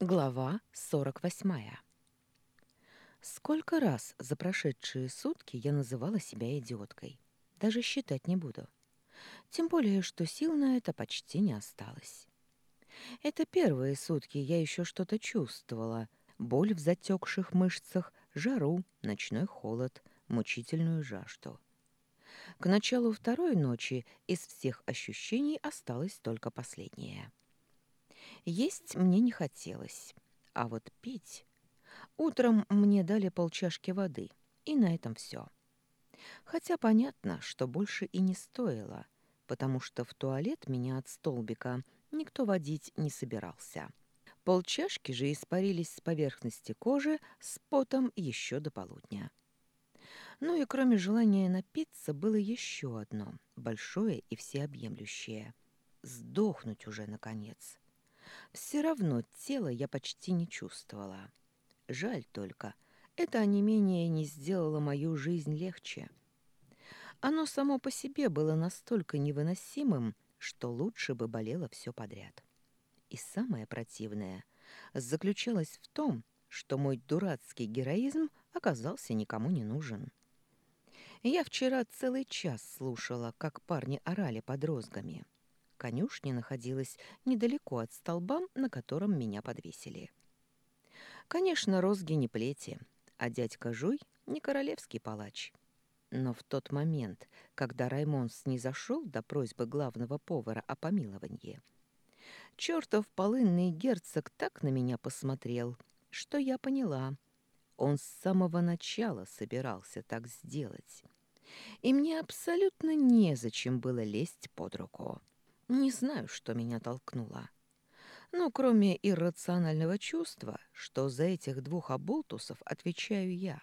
Глава 48. Сколько раз за прошедшие сутки я называла себя идиоткой. Даже считать не буду. Тем более, что сил на это почти не осталось. Это первые сутки я еще что-то чувствовала. Боль в затекших мышцах, жару, ночной холод, мучительную жажду. К началу второй ночи из всех ощущений осталось только последнее — есть мне не хотелось, а вот пить... Утром мне дали полчашки воды, и на этом все. Хотя понятно, что больше и не стоило, потому что в туалет меня от столбика никто водить не собирался. Полчашки же испарились с поверхности кожи с потом еще до полудня. Ну и кроме желания напиться было еще одно, большое и всеобъемлющее. Сдохнуть уже, наконец. Все равно тело я почти не чувствовала. Жаль только, это онемение не сделало мою жизнь легче. Оно само по себе было настолько невыносимым, что лучше бы болело все подряд. И самое противное заключалось в том, что мой дурацкий героизм оказался никому не нужен. Я вчера целый час слушала, как парни орали под розгами. Конюшня находилась недалеко от столба, на котором меня подвесили. Конечно, розги не плети, а дядька Жуй не королевский палач. Но в тот момент, когда Раймон снизошел до просьбы главного повара о помиловании, чертов полынный герцог так на меня посмотрел, что я поняла. Он с самого начала собирался так сделать. И мне абсолютно незачем было лезть под руку. Не знаю, что меня толкнуло. Но кроме иррационального чувства, что за этих двух оболтусов отвечаю я.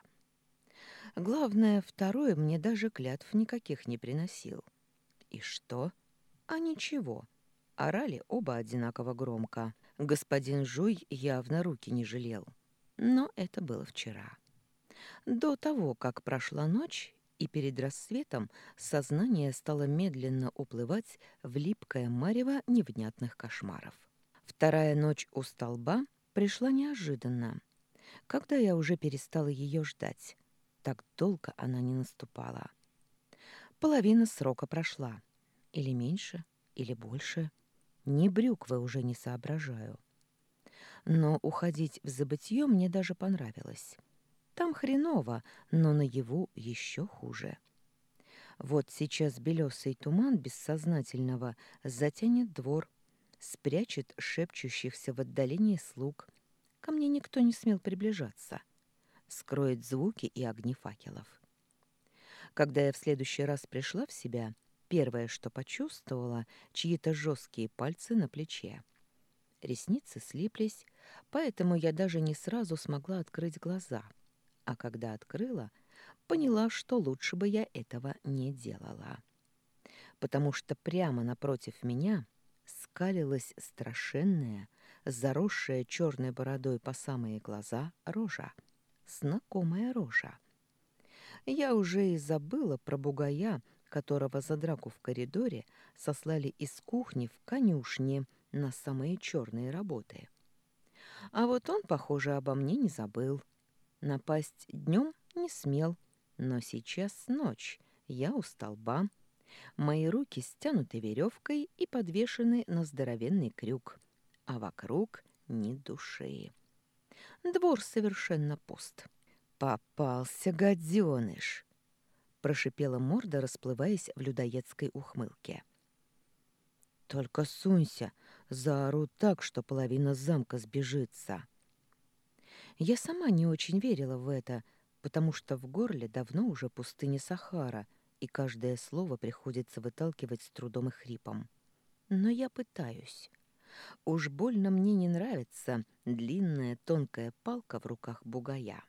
Главное, второе мне даже клятв никаких не приносил. И что? А ничего. Орали оба одинаково громко. Господин Жуй явно руки не жалел. Но это было вчера. До того, как прошла ночь, и перед рассветом сознание стало медленно уплывать в липкое марево невнятных кошмаров. Вторая ночь у столба пришла неожиданно, когда я уже перестала ее ждать. Так долго она не наступала. Половина срока прошла. Или меньше, или больше. Ни брюквы уже не соображаю. Но уходить в забытье мне даже понравилось. Там хреново, но наяву еще хуже. Вот сейчас белесый туман бессознательного затянет двор, спрячет шепчущихся в отдалении слуг. Ко мне никто не смел приближаться. Скроет звуки и огни факелов. Когда я в следующий раз пришла в себя, первое, что почувствовала, чьи-то жесткие пальцы на плече. Ресницы слиплись, поэтому я даже не сразу смогла открыть глаза — а когда открыла, поняла, что лучше бы я этого не делала. Потому что прямо напротив меня скалилась страшенная, заросшая черной бородой по самые глаза рожа. Знакомая рожа. Я уже и забыла про бугая, которого за драку в коридоре сослали из кухни в конюшне на самые черные работы. А вот он, похоже, обо мне не забыл. Напасть днем не смел, но сейчас ночь, я у столба. Мои руки стянуты веревкой и подвешены на здоровенный крюк, а вокруг ни души. Двор совершенно пуст. «Попался, гаденыш!» — прошипела морда, расплываясь в людоедской ухмылке. «Только сунься, заору так, что половина замка сбежится!» Я сама не очень верила в это, потому что в горле давно уже пустыня Сахара, и каждое слово приходится выталкивать с трудом и хрипом. Но я пытаюсь. Уж больно мне не нравится длинная тонкая палка в руках бугая.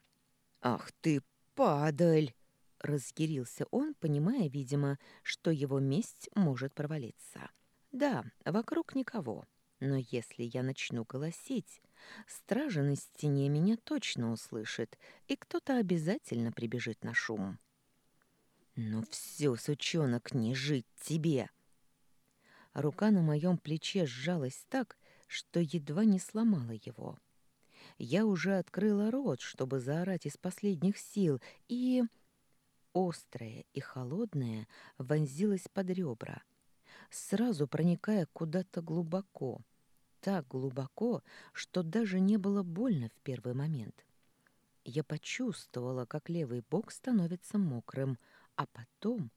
«Ах ты, падаль!» — разъярился он, понимая, видимо, что его месть может провалиться. «Да, вокруг никого, но если я начну голосить, Стража на стене меня точно услышит, и кто-то обязательно прибежит на шум. «Ну все, сучонок, не жить тебе!» Рука на моем плече сжалась так, что едва не сломала его. Я уже открыла рот, чтобы заорать из последних сил, и... Острое и холодное вонзилось под ребра, сразу проникая куда-то глубоко. Так глубоко, что даже не было больно в первый момент. Я почувствовала, как левый бок становится мокрым, а потом...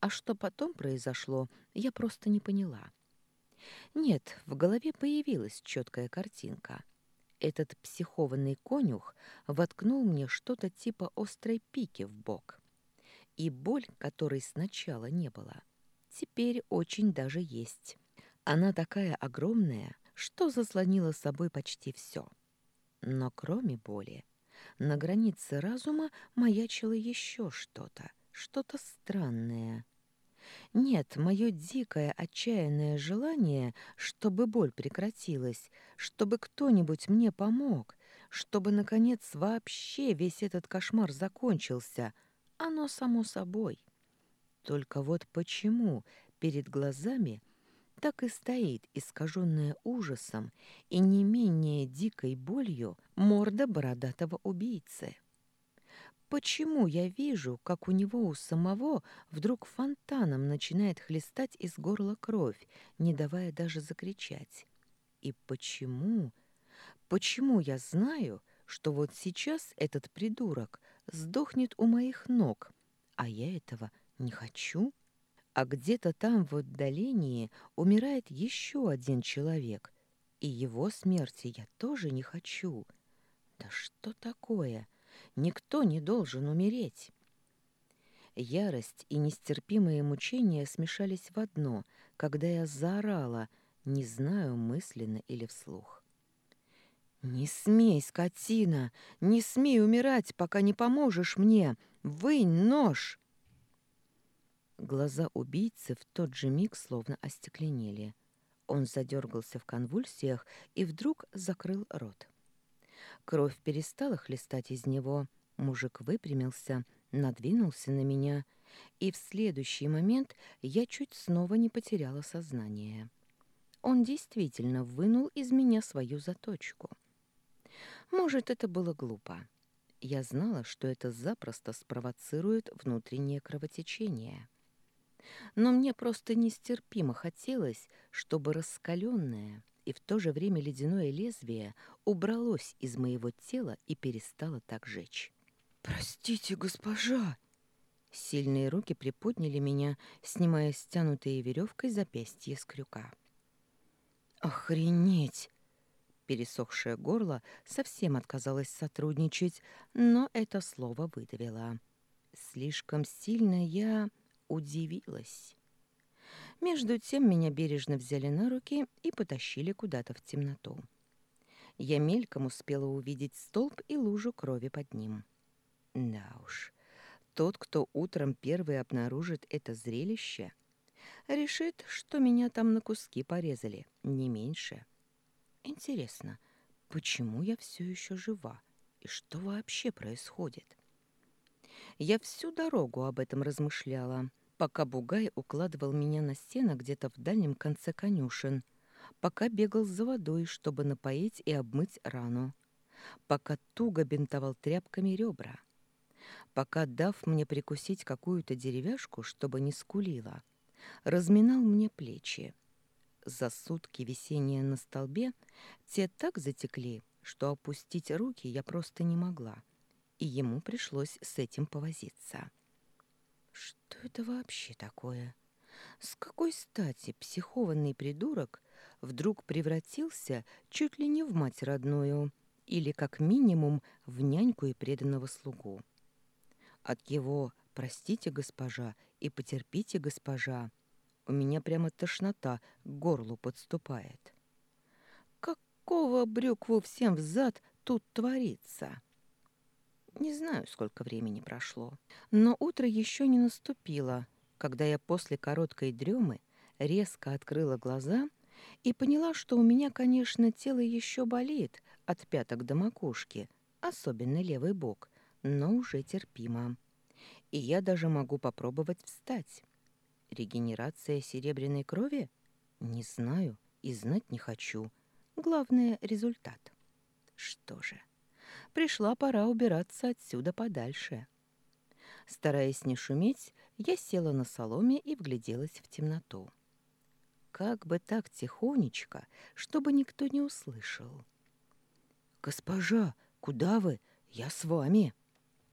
А что потом произошло, я просто не поняла. Нет, в голове появилась четкая картинка. Этот психованный конюх воткнул мне что-то типа острой пики в бок. И боль, которой сначала не было, теперь очень даже есть. Она такая огромная, что заслонила собой почти все. Но кроме боли, на границе разума маячило еще что-то, что-то странное. Нет, мое дикое, отчаянное желание, чтобы боль прекратилась, чтобы кто-нибудь мне помог, чтобы, наконец, вообще весь этот кошмар закончился, оно само собой. Только вот почему перед глазами так и стоит искаженная ужасом и не менее дикой болью морда бородатого убийцы? Почему я вижу, как у него у самого вдруг фонтаном начинает хлестать из горла кровь, не давая даже закричать? И почему? Почему я знаю, что вот сейчас этот придурок сдохнет у моих ног, а я этого не хочу? А где-то там в отдалении умирает еще один человек, и его смерти я тоже не хочу. Да что такое? — Никто не должен умереть. Ярость и нестерпимые мучения смешались в одно, когда я заорала, не знаю, мысленно или вслух. «Не смей, скотина! Не смей умирать, пока не поможешь мне! Вынь нож!» Глаза убийцы в тот же миг словно остекленели. Он задергался в конвульсиях и вдруг закрыл рот. Кровь перестала хлестать из него. Мужик выпрямился, надвинулся на меня, и в следующий момент я чуть снова не потеряла сознание. Он действительно вынул из меня свою заточку. Может, это было глупо. Я знала, что это запросто спровоцирует внутреннее кровотечение. Но мне просто нестерпимо хотелось, чтобы раскаленное, и в то же время ледяное лезвие убралось из моего тела и перестало так жечь. «Простите, госпожа!» Сильные руки приподняли меня, снимая стянутые веревкой запястье с крюка. «Охренеть!» Пересохшее горло совсем отказалось сотрудничать, но это слово выдавило. Слишком сильно я удивилась. Между тем меня бережно взяли на руки и потащили куда-то в темноту. Я мельком успела увидеть столб и лужу крови под ним. Да уж, тот, кто утром первый обнаружит это зрелище, решит, что меня там на куски порезали, не меньше. Интересно, почему я все еще жива и что вообще происходит? Я всю дорогу об этом размышляла, пока Бугай укладывал меня на стену где-то в дальнем конце конюшен, пока бегал за водой, чтобы напоить и обмыть рану, пока туго бинтовал тряпками ребра, пока, дав мне прикусить какую-то деревяшку, чтобы не скулила, разминал мне плечи. За сутки висения на столбе те так затекли, что опустить руки я просто не могла, и ему пришлось с этим повозиться. Что это вообще такое? С какой стати психованный придурок вдруг превратился чуть ли не в мать родную или, как минимум, в няньку и преданного слугу? От его «простите, госпожа» и «потерпите, госпожа» у меня прямо тошнота к горлу подступает. Какого брюкву всем взад тут творится? Не знаю, сколько времени прошло, но утро еще не наступило, когда я после короткой дремы резко открыла глаза и поняла, что у меня, конечно, тело еще болит от пяток до макушки, особенно левый бок, но уже терпимо. И я даже могу попробовать встать. Регенерация серебряной крови? Не знаю и знать не хочу. Главное — результат. Что же, пришла пора убираться отсюда подальше. Стараясь не шуметь, я села на соломе и вгляделась в темноту. Как бы так тихонечко, чтобы никто не услышал. «Госпожа, куда вы? Я с вами!»